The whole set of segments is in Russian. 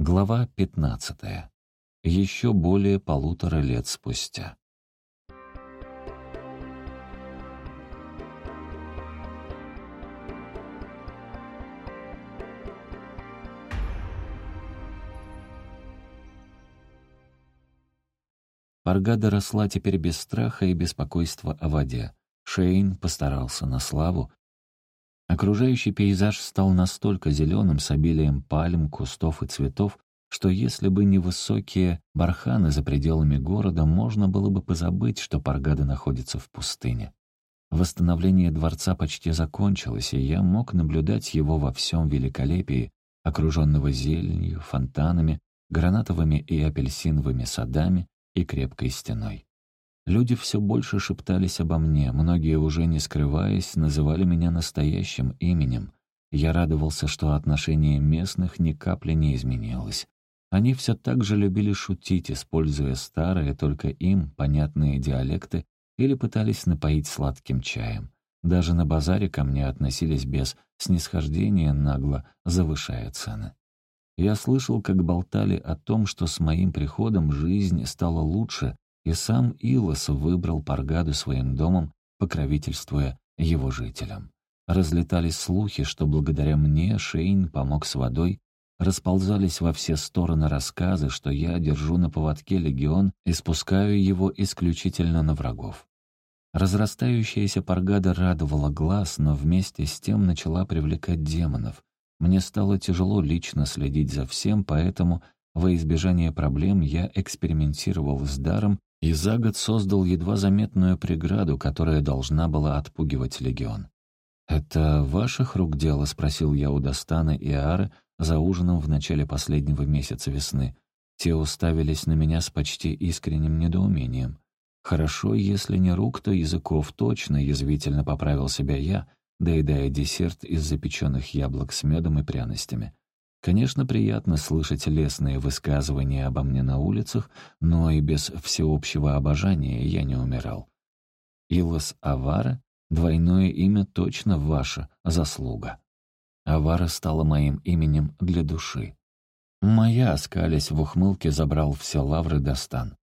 Глава 15. Еще более полутора лет спустя. Паргада росла теперь без страха и беспокойства о воде. Шейн постарался на славу, Окружающий пейзаж стал настолько зеленым с обилием пальм, кустов и цветов, что если бы не высокие барханы за пределами города, можно было бы позабыть, что Паргада находится в пустыне. Восстановление дворца почти закончилось, и я мог наблюдать его во всем великолепии, окруженного зеленью, фонтанами, гранатовыми и апельсиновыми садами и крепкой стеной. Люди все больше шептались обо мне, многие уже не скрываясь, называли меня настоящим именем. Я радовался, что отношение местных ни капли не изменилось. Они все так же любили шутить, используя старые, только им понятные диалекты, или пытались напоить сладким чаем. Даже на базаре ко мне относились без снисхождения, нагло завышая цены. Я слышал, как болтали о том, что с моим приходом жизнь стала лучше, и сам Илос выбрал Паргаду своим домом, покровительствуя его жителям. Разлетались слухи, что благодаря мне Шейн помог с водой, расползались во все стороны рассказы, что я держу на поводке легион и спускаю его исключительно на врагов. Разрастающаяся Паргада радовала глаз, но вместе с тем начала привлекать демонов. Мне стало тяжело лично следить за всем, поэтому во избежание проблем я экспериментировал с даром и за год создал едва заметную преграду, которая должна была отпугивать легион. «Это ваших рук дело?» — спросил я у Достана и Ары за ужином в начале последнего месяца весны. Те уставились на меня с почти искренним недоумением. «Хорошо, если не рук, то языков точно», — язвительно поправил себя я, доедая десерт из запеченных яблок с медом и пряностями. Конечно, приятно слышать лестные высказывания обо мне на улицах, но и без всеобщего обожания я не умирал. Илос Авара — двойное имя точно ваша заслуга. Авара стала моим именем для души. Моя, оскалясь в ухмылке, забрал все лавры Достан.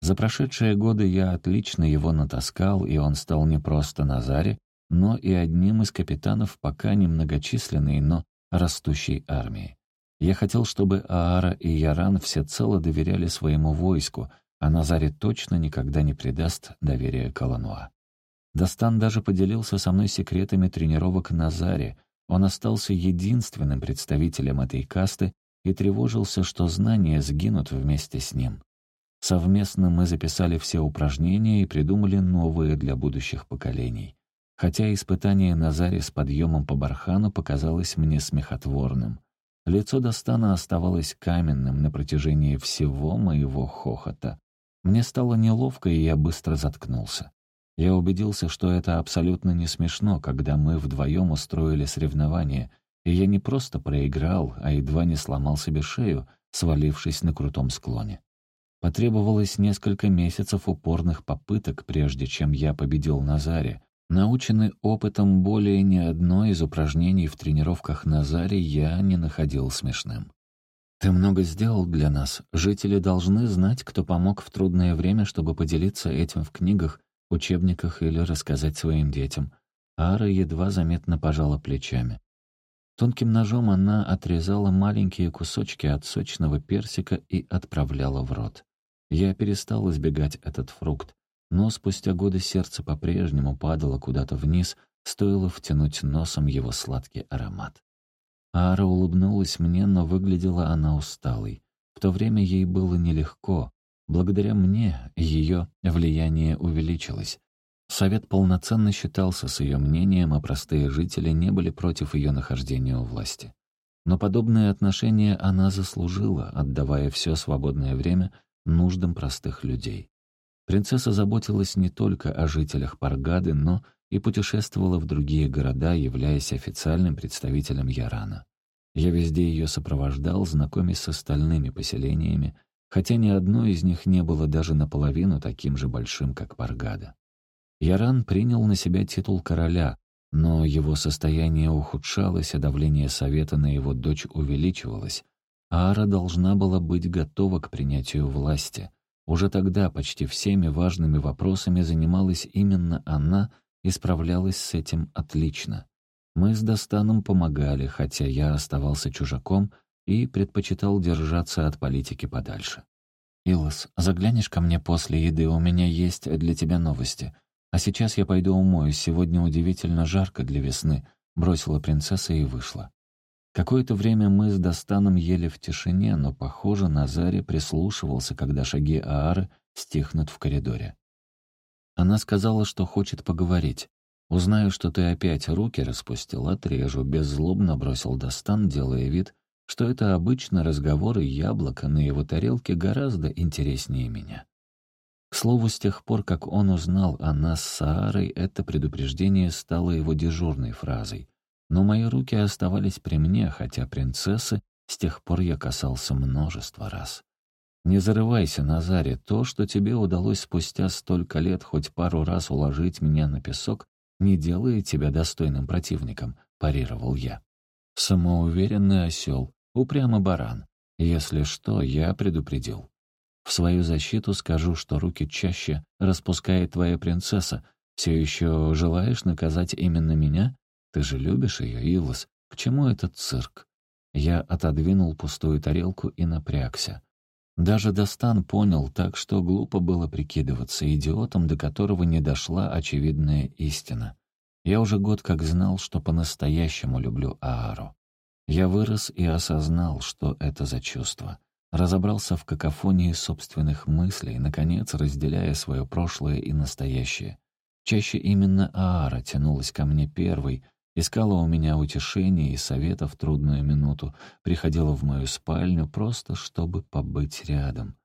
За прошедшие годы я отлично его натаскал, и он стал не просто Назаре, но и одним из капитанов пока немногочисленной, но растущей армии. Я хотел, чтобы Аара и Яран всецело доверяли своему войску, а Назаре точно никогда не предаст доверия Калануа. Дастан даже поделился со мной секретами тренировок Назаре. Он остался единственным представителем этой касты и тревожился, что знания сгинут вместе с ним. Совместно мы записали все упражнения и придумали новые для будущих поколений хотя испытание Назари с подъемом по бархану показалось мне смехотворным. Лицо Достана оставалось каменным на протяжении всего моего хохота. Мне стало неловко, и я быстро заткнулся. Я убедился, что это абсолютно не смешно, когда мы вдвоем устроили соревнование, и я не просто проиграл, а едва не сломал себе шею, свалившись на крутом склоне. Потребовалось несколько месяцев упорных попыток, прежде чем я победил Назаре, Наученный опытом более ни одно из упражнений в тренировках Назаре я не находил смешным. «Ты много сделал для нас. Жители должны знать, кто помог в трудное время, чтобы поделиться этим в книгах, учебниках или рассказать своим детям». Ара едва заметно пожала плечами. Тонким ножом она отрезала маленькие кусочки от сочного персика и отправляла в рот. Я перестал избегать этот фрукт. Но спустя годы сердце по-прежнему падало куда-то вниз, стоило втянуть носом его сладкий аромат. Ара улыбнулась мне, но выглядела она усталой. В то время ей было нелегко. Благодаря мне ее влияние увеличилось. Совет полноценно считался с ее мнением, а простые жители не были против ее нахождения у власти. Но подобное отношение она заслужила, отдавая все свободное время нуждам простых людей. Принцесса заботилась не только о жителях Паргады, но и путешествовала в другие города, являясь официальным представителем Ярана. Я везде ее сопровождал, знакомясь с остальными поселениями, хотя ни одно из них не было даже наполовину таким же большим, как Паргада. Яран принял на себя титул короля, но его состояние ухудшалось, а давление совета на его дочь увеличивалось. Аара должна была быть готова к принятию власти. Уже тогда почти всеми важными вопросами занималась именно она и справлялась с этим отлично. Мы с Достаном помогали, хотя я оставался чужаком и предпочитал держаться от политики подальше. «Илос, заглянешь ко мне после еды, у меня есть для тебя новости. А сейчас я пойду умоюсь, сегодня удивительно жарко для весны», — бросила принцесса и вышла. Какое-то время мы с Достаном ели в тишине, но, похоже, Назаре прислушивался, когда шаги Аары стихнут в коридоре. Она сказала, что хочет поговорить. «Узнаю, что ты опять руки распустил, отрежу», — беззлобно бросил Достан, делая вид, что это обычно разговоры яблока на его тарелке гораздо интереснее меня. К слову, с тех пор, как он узнал о нас с Саарой, это предупреждение стало его дежурной фразой. Но мои руки оставались при мне, хотя принцессы с тех пор я касался множество раз. «Не зарывайся, Назаре, то, что тебе удалось спустя столько лет хоть пару раз уложить меня на песок, не делает тебя достойным противником», — парировал я. Самоуверенный осел, упрямый баран. Если что, я предупредил. В свою защиту скажу, что руки чаще распускает твоя принцесса. Все еще желаешь наказать именно меня? Ты же любишь ее, Илос. К чему этот цирк? Я отодвинул пустую тарелку и напрягся. Даже Достан понял так, что глупо было прикидываться идиотом, до которого не дошла очевидная истина. Я уже год как знал, что по-настоящему люблю Аару. Я вырос и осознал, что это за чувство. Разобрался в какофонии собственных мыслей, наконец разделяя свое прошлое и настоящее. Чаще именно Аара тянулась ко мне первой, искала у меня утешения и совета в трудную минуту, приходила в мою спальню просто, чтобы побыть рядом.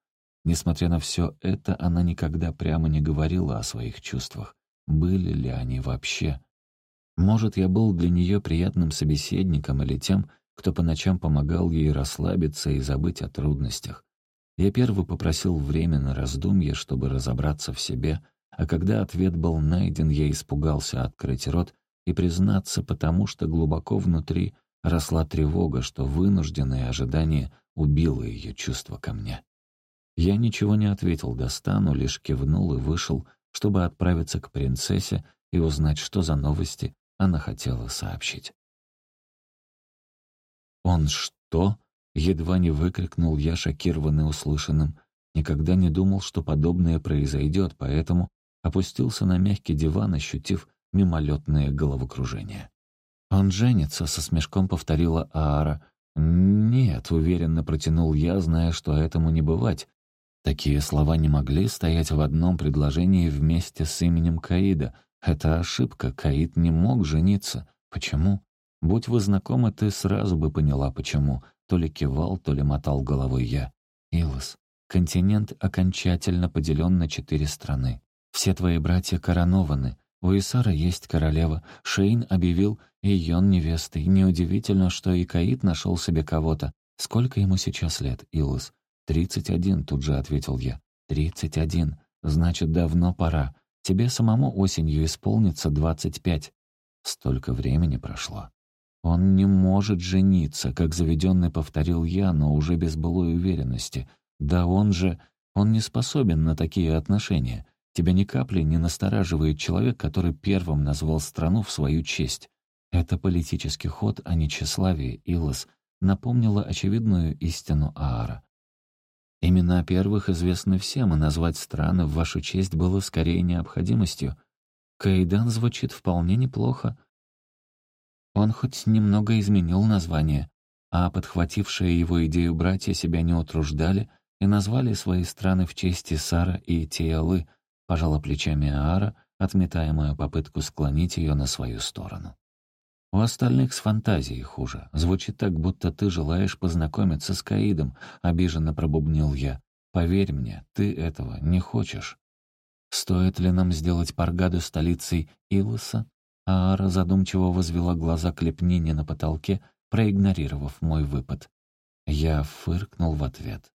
Несмотря на все это, она никогда прямо не говорила о своих чувствах. Были ли они вообще? Может, я был для нее приятным собеседником или тем, кто по ночам помогал ей расслабиться и забыть о трудностях. Я первый попросил время на раздумье, чтобы разобраться в себе, а когда ответ был найден, я испугался открыть рот и признаться, потому что глубоко внутри росла тревога, что вынужденное ожидание убило ее чувство ко мне. Я ничего не ответил Достану, лишь кивнул и вышел, чтобы отправиться к принцессе и узнать, что за новости она хотела сообщить. «Он что?» — едва не выкрикнул я, шокированный услышанным. Никогда не думал, что подобное произойдет, поэтому опустился на мягкий диван, ощутив мимолетное головокружение. «Он женится», — со смешком повторила Аара. «Нет», — уверенно протянул я, зная, что этому не бывать. Такие слова не могли стоять в одном предложении вместе с именем Каида. Это ошибка, Каид не мог жениться. Почему? Будь вы знакомы, ты сразу бы поняла, почему. То ли кивал, то ли мотал головой я. Илос, континент окончательно поделен на четыре страны. Все твои братья коронованы. У Исара есть королева. Шейн объявил ее невестой. Неудивительно, что и Каид нашел себе кого-то. Сколько ему сейчас лет, Илос? «Тридцать один», — тут же ответил я. «Тридцать один. Значит, давно пора. Тебе самому осенью исполнится двадцать пять». Столько времени прошло. «Он не может жениться», — как заведенный повторил я, но уже без былой уверенности. «Да он же... Он не способен на такие отношения. Тебя ни капли не настораживает человек, который первым назвал страну в свою честь. Это политический ход, а не тщеславие, Илос, напомнила очевидную истину Аара. Имена первых известны всем, и назвать страны в вашу честь было скорее необходимостью. Кайдан звучит вполне неплохо. Он хоть немного изменил название, а подхватившие его идею братья себя не утруждали и назвали свои страны в честь Сара и Тиалы, пожала плечами Аара, отметая мою попытку склонить ее на свою сторону. У остальных с фантазией хуже. Звучит так, будто ты желаешь познакомиться с Каидом, обиженно пробубнил я. Поверь мне, ты этого не хочешь. Стоит ли нам сделать Паргаду столицей Илоса? Аара задумчиво возвела глаза к лепнине на потолке, проигнорировав мой выпад. Я фыркнул в ответ.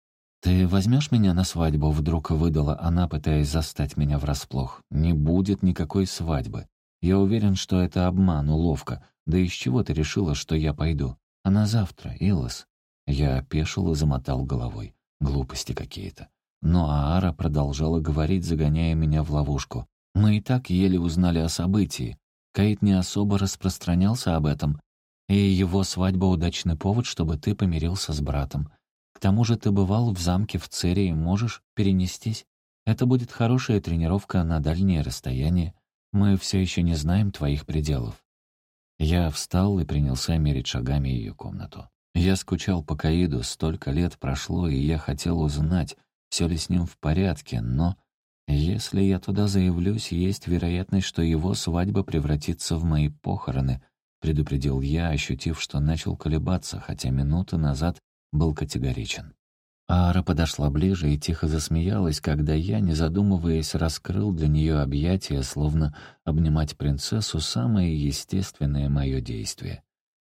«Ты возьмешь меня на свадьбу?» — вдруг выдала она, пытаясь застать меня врасплох. «Не будет никакой свадьбы. Я уверен, что это обман, уловка. Да из чего ты решила, что я пойду? А на завтра, Илос?» Я опешил и замотал головой. Глупости какие-то. Но Аара продолжала говорить, загоняя меня в ловушку. «Мы и так еле узнали о событии. Каит не особо распространялся об этом, и его свадьба — удачный повод, чтобы ты помирился с братом. К тому же ты бывал в замке в Цере и можешь перенестись. Это будет хорошая тренировка на дальние расстояния. Мы все еще не знаем твоих пределов». Я встал и принялся мерить шагами ее комнату. Я скучал по Каиду, столько лет прошло, и я хотел узнать, все ли с ним в порядке, но если я туда заявлюсь, есть вероятность, что его свадьба превратится в мои похороны, предупредил я, ощутив, что начал колебаться, хотя минуты назад был категоричен. Ара подошла ближе и тихо засмеялась, когда я, не задумываясь, раскрыл для нее объятия, словно обнимать принцессу — самое естественное мое действие.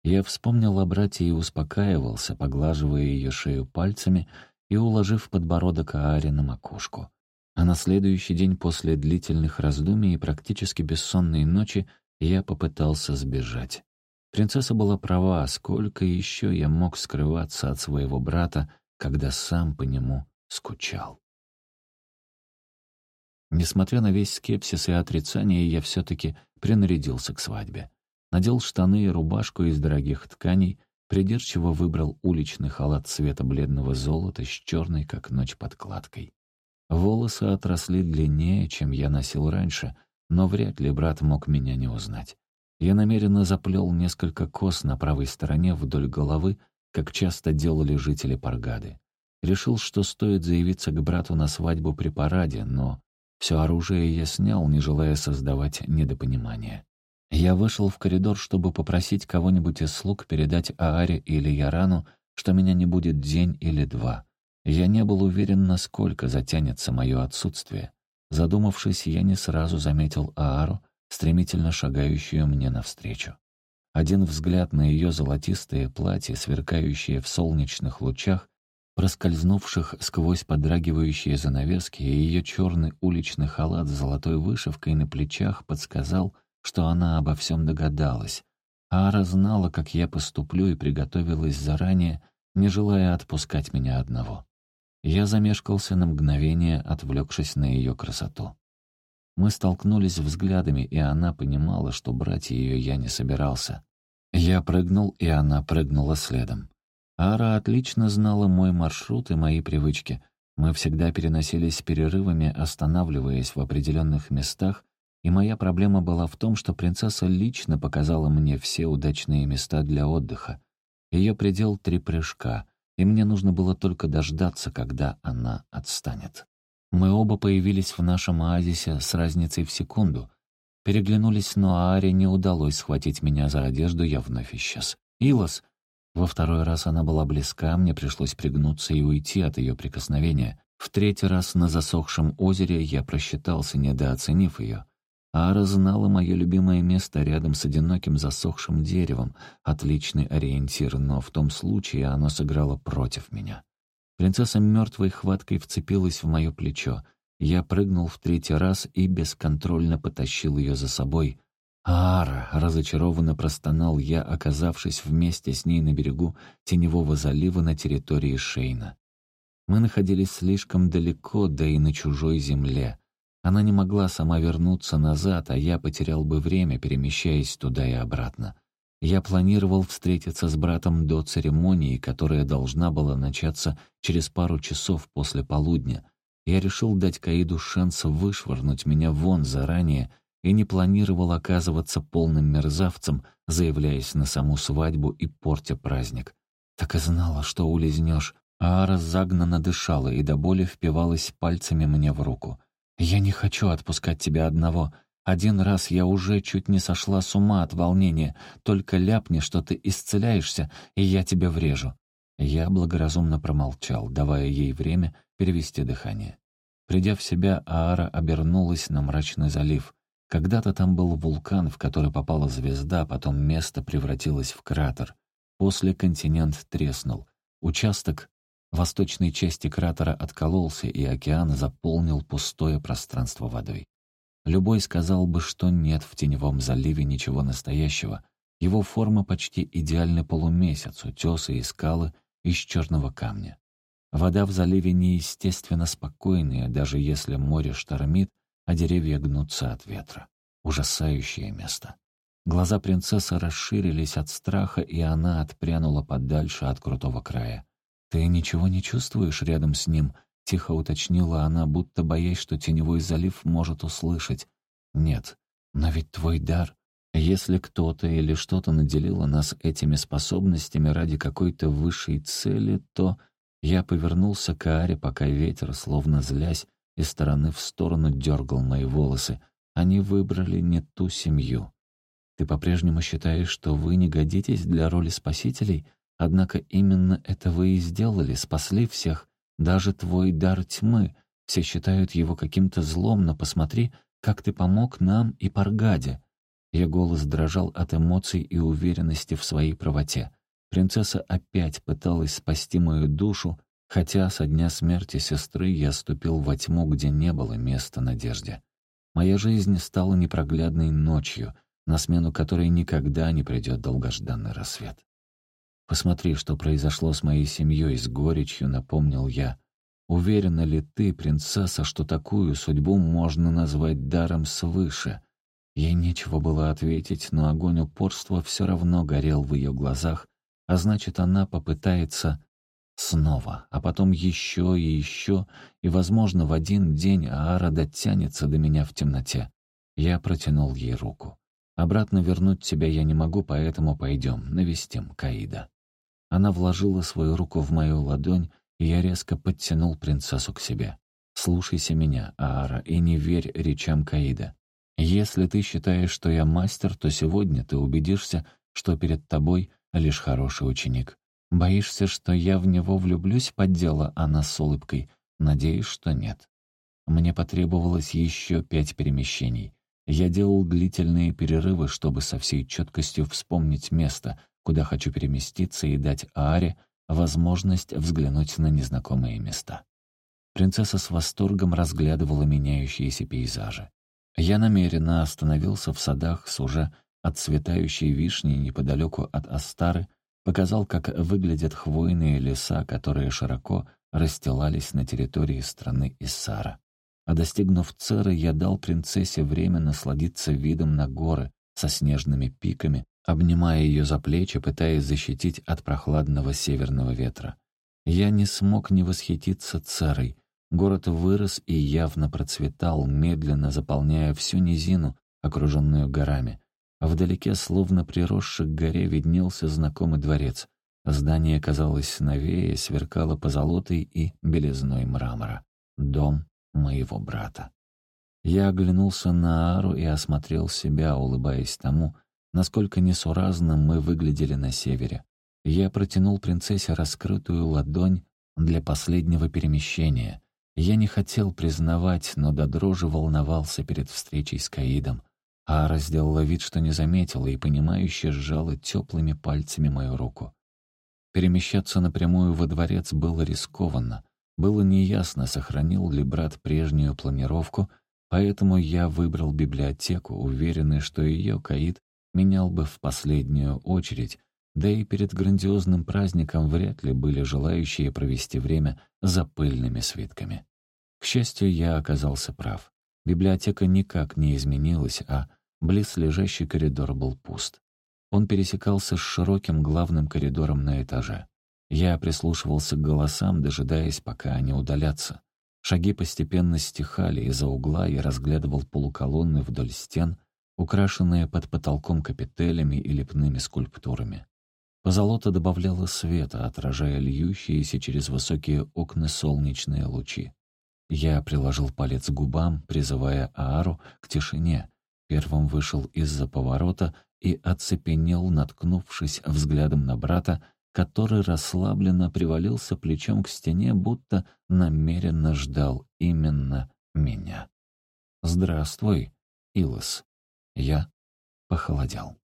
Я вспомнил о брате и успокаивался, поглаживая ее шею пальцами и уложив подбородок Ааре на макушку. А на следующий день после длительных раздумий и практически бессонной ночи я попытался сбежать. Принцесса была права, сколько еще я мог скрываться от своего брата, когда сам по нему скучал. Несмотря на весь скепсис и отрицание, я все-таки принарядился к свадьбе. Надел штаны и рубашку из дорогих тканей, придирчиво выбрал уличный халат цвета бледного золота с черной, как ночь, подкладкой. Волосы отросли длиннее, чем я носил раньше, но вряд ли брат мог меня не узнать. Я намеренно заплел несколько кос на правой стороне вдоль головы, как часто делали жители Паргады. Решил, что стоит заявиться к брату на свадьбу при параде, но все оружие я снял, не желая создавать недопонимания. Я вышел в коридор, чтобы попросить кого-нибудь из слуг передать Ааре или Ярану, что меня не будет день или два. Я не был уверен, насколько затянется мое отсутствие. Задумавшись, я не сразу заметил Аару, стремительно шагающую мне навстречу. Один взгляд на ее золотистое платье, сверкающее в солнечных лучах, проскользнувших сквозь подрагивающие занавески, и ее черный уличный халат с золотой вышивкой на плечах подсказал, что она обо всем догадалась. Ара знала, как я поступлю, и приготовилась заранее, не желая отпускать меня одного. Я замешкался на мгновение, отвлекшись на ее красоту. Мы столкнулись взглядами, и она понимала, что брать ее я не собирался. Я прыгнул, и она прыгнула следом. Ара отлично знала мой маршрут и мои привычки. Мы всегда переносились перерывами, останавливаясь в определенных местах, и моя проблема была в том, что принцесса лично показала мне все удачные места для отдыха. Ее предел — три прыжка, и мне нужно было только дождаться, когда она отстанет. Мы оба появились в нашем оазисе с разницей в секунду. Переглянулись, но Ааре не удалось схватить меня за одежду, я вновь исчез. «Илос!» Во второй раз она была близка, мне пришлось пригнуться и уйти от ее прикосновения. В третий раз на засохшем озере я просчитался, недооценив ее. Ара знала мое любимое место рядом с одиноким засохшим деревом, отличный ориентир, но в том случае оно сыграло против меня. Принцесса мертвой хваткой вцепилась в мое плечо. Я прыгнул в третий раз и бесконтрольно потащил ее за собой. «Ара!» — разочарованно простонал я, оказавшись вместе с ней на берегу Теневого залива на территории Шейна. Мы находились слишком далеко, да и на чужой земле. Она не могла сама вернуться назад, а я потерял бы время, перемещаясь туда и обратно. Я планировал встретиться с братом до церемонии, которая должна была начаться через пару часов после полудня. Я решил дать Каиду шанс вышвырнуть меня вон заранее и не планировал оказываться полным мерзавцем, заявляясь на саму свадьбу и портя праздник. Так и знала, что улизнешь. Аара загнанно дышала и до боли впивалась пальцами мне в руку. «Я не хочу отпускать тебя одного. Один раз я уже чуть не сошла с ума от волнения. Только ляпни, что ты исцеляешься, и я тебя врежу». Я благоразумно промолчал, давая ей время перевести дыхание. Придя в себя, Аара обернулась на мрачный залив. Когда-то там был вулкан, в который попала звезда, потом место превратилось в кратер. После континент треснул. Участок восточной части кратера откололся, и океан заполнил пустое пространство водой. Любой сказал бы, что нет в Теневом заливе ничего настоящего. Его форма почти идеальный полумесяц, утесы и скалы из черного камня. Вода в заливе неестественно спокойная, даже если море штормит, а деревья гнутся от ветра. Ужасающее место. Глаза принцессы расширились от страха, и она отпрянула подальше от крутого края. «Ты ничего не чувствуешь рядом с ним?» — тихо уточнила она, будто боясь, что теневой залив может услышать. «Нет, но ведь твой дар...» Если кто-то или что-то наделило нас этими способностями ради какой-то высшей цели, то я повернулся к Аре, пока ветер, словно злясь, из стороны в сторону дергал мои волосы. Они выбрали не ту семью. Ты по-прежнему считаешь, что вы не годитесь для роли спасителей? Однако именно это вы и сделали, спасли всех. Даже твой дар тьмы. Все считают его каким-то злом, но посмотри, как ты помог нам и Паргаде. Ее голос дрожал от эмоций и уверенности в своей правоте. Принцесса опять пыталась спасти мою душу, хотя со дня смерти сестры я ступил во тьму, где не было места надежде. Моя жизнь стала непроглядной ночью, на смену которой никогда не придет долгожданный рассвет. «Посмотри, что произошло с моей семьей, с горечью», — напомнил я. «Уверена ли ты, принцесса, что такую судьбу можно назвать даром свыше?» Ей нечего было ответить, но огонь упорства все равно горел в ее глазах, а значит, она попытается снова, а потом еще и еще, и, возможно, в один день Аара дотянется до меня в темноте. Я протянул ей руку. «Обратно вернуть тебя я не могу, поэтому пойдем, навестим Каида». Она вложила свою руку в мою ладонь, и я резко подтянул принцессу к себе. «Слушайся меня, Аара, и не верь речам Каида. Если ты считаешь, что я мастер, то сегодня ты убедишься, что перед тобой лишь хороший ученик. Боишься, что я в него влюблюсь, поддела она с улыбкой. Надеюсь, что нет. Мне потребовалось еще пять перемещений. Я делал длительные перерывы, чтобы со всей четкостью вспомнить место, куда хочу переместиться и дать Ааре возможность взглянуть на незнакомые места. Принцесса с восторгом разглядывала меняющиеся пейзажи. Я намеренно остановился в садах с уже отцветающей вишней неподалеку от Астары, показал, как выглядят хвойные леса, которые широко расстилались на территории страны Иссара. А достигнув Церы, я дал принцессе время насладиться видом на горы со снежными пиками, обнимая ее за плечи, пытаясь защитить от прохладного северного ветра. Я не смог не восхититься Церой, Город вырос и явно процветал, медленно заполняя всю низину, окруженную горами. Вдалеке, словно приросший к горе, виднелся знакомый дворец. Здание казалось новее, сверкало позолотой и белизной мрамора. Дом моего брата. Я оглянулся на Ару и осмотрел себя, улыбаясь тому, насколько несуразно мы выглядели на севере. Я протянул принцессе раскрытую ладонь для последнего перемещения. Я не хотел признавать, но до дрожи волновался перед встречей с Каидом. Ара сделала вид, что не заметила, и понимающе сжала теплыми пальцами мою руку. Перемещаться напрямую во дворец было рискованно. Было неясно, сохранил ли брат прежнюю планировку, поэтому я выбрал библиотеку, уверенный, что ее Каид менял бы в последнюю очередь, да и перед грандиозным праздником вряд ли были желающие провести время за пыльными свитками. К счастью, я оказался прав. Библиотека никак не изменилась, а близлежащий коридор был пуст. Он пересекался с широким главным коридором на этаже. Я прислушивался к голосам, дожидаясь, пока они удалятся. Шаги постепенно стихали, из-за угла я разглядывал полуколонны вдоль стен, украшенные под потолком капителями и лепными скульптурами. Позолота добавляла света, отражая льющиеся через высокие окна солнечные лучи. Я приложил палец к губам, призывая Аару к тишине. Первым вышел из-за поворота и оцепенел, наткнувшись взглядом на брата, который расслабленно привалился плечом к стене, будто намеренно ждал именно меня. «Здравствуй, Илос». Я похолодел.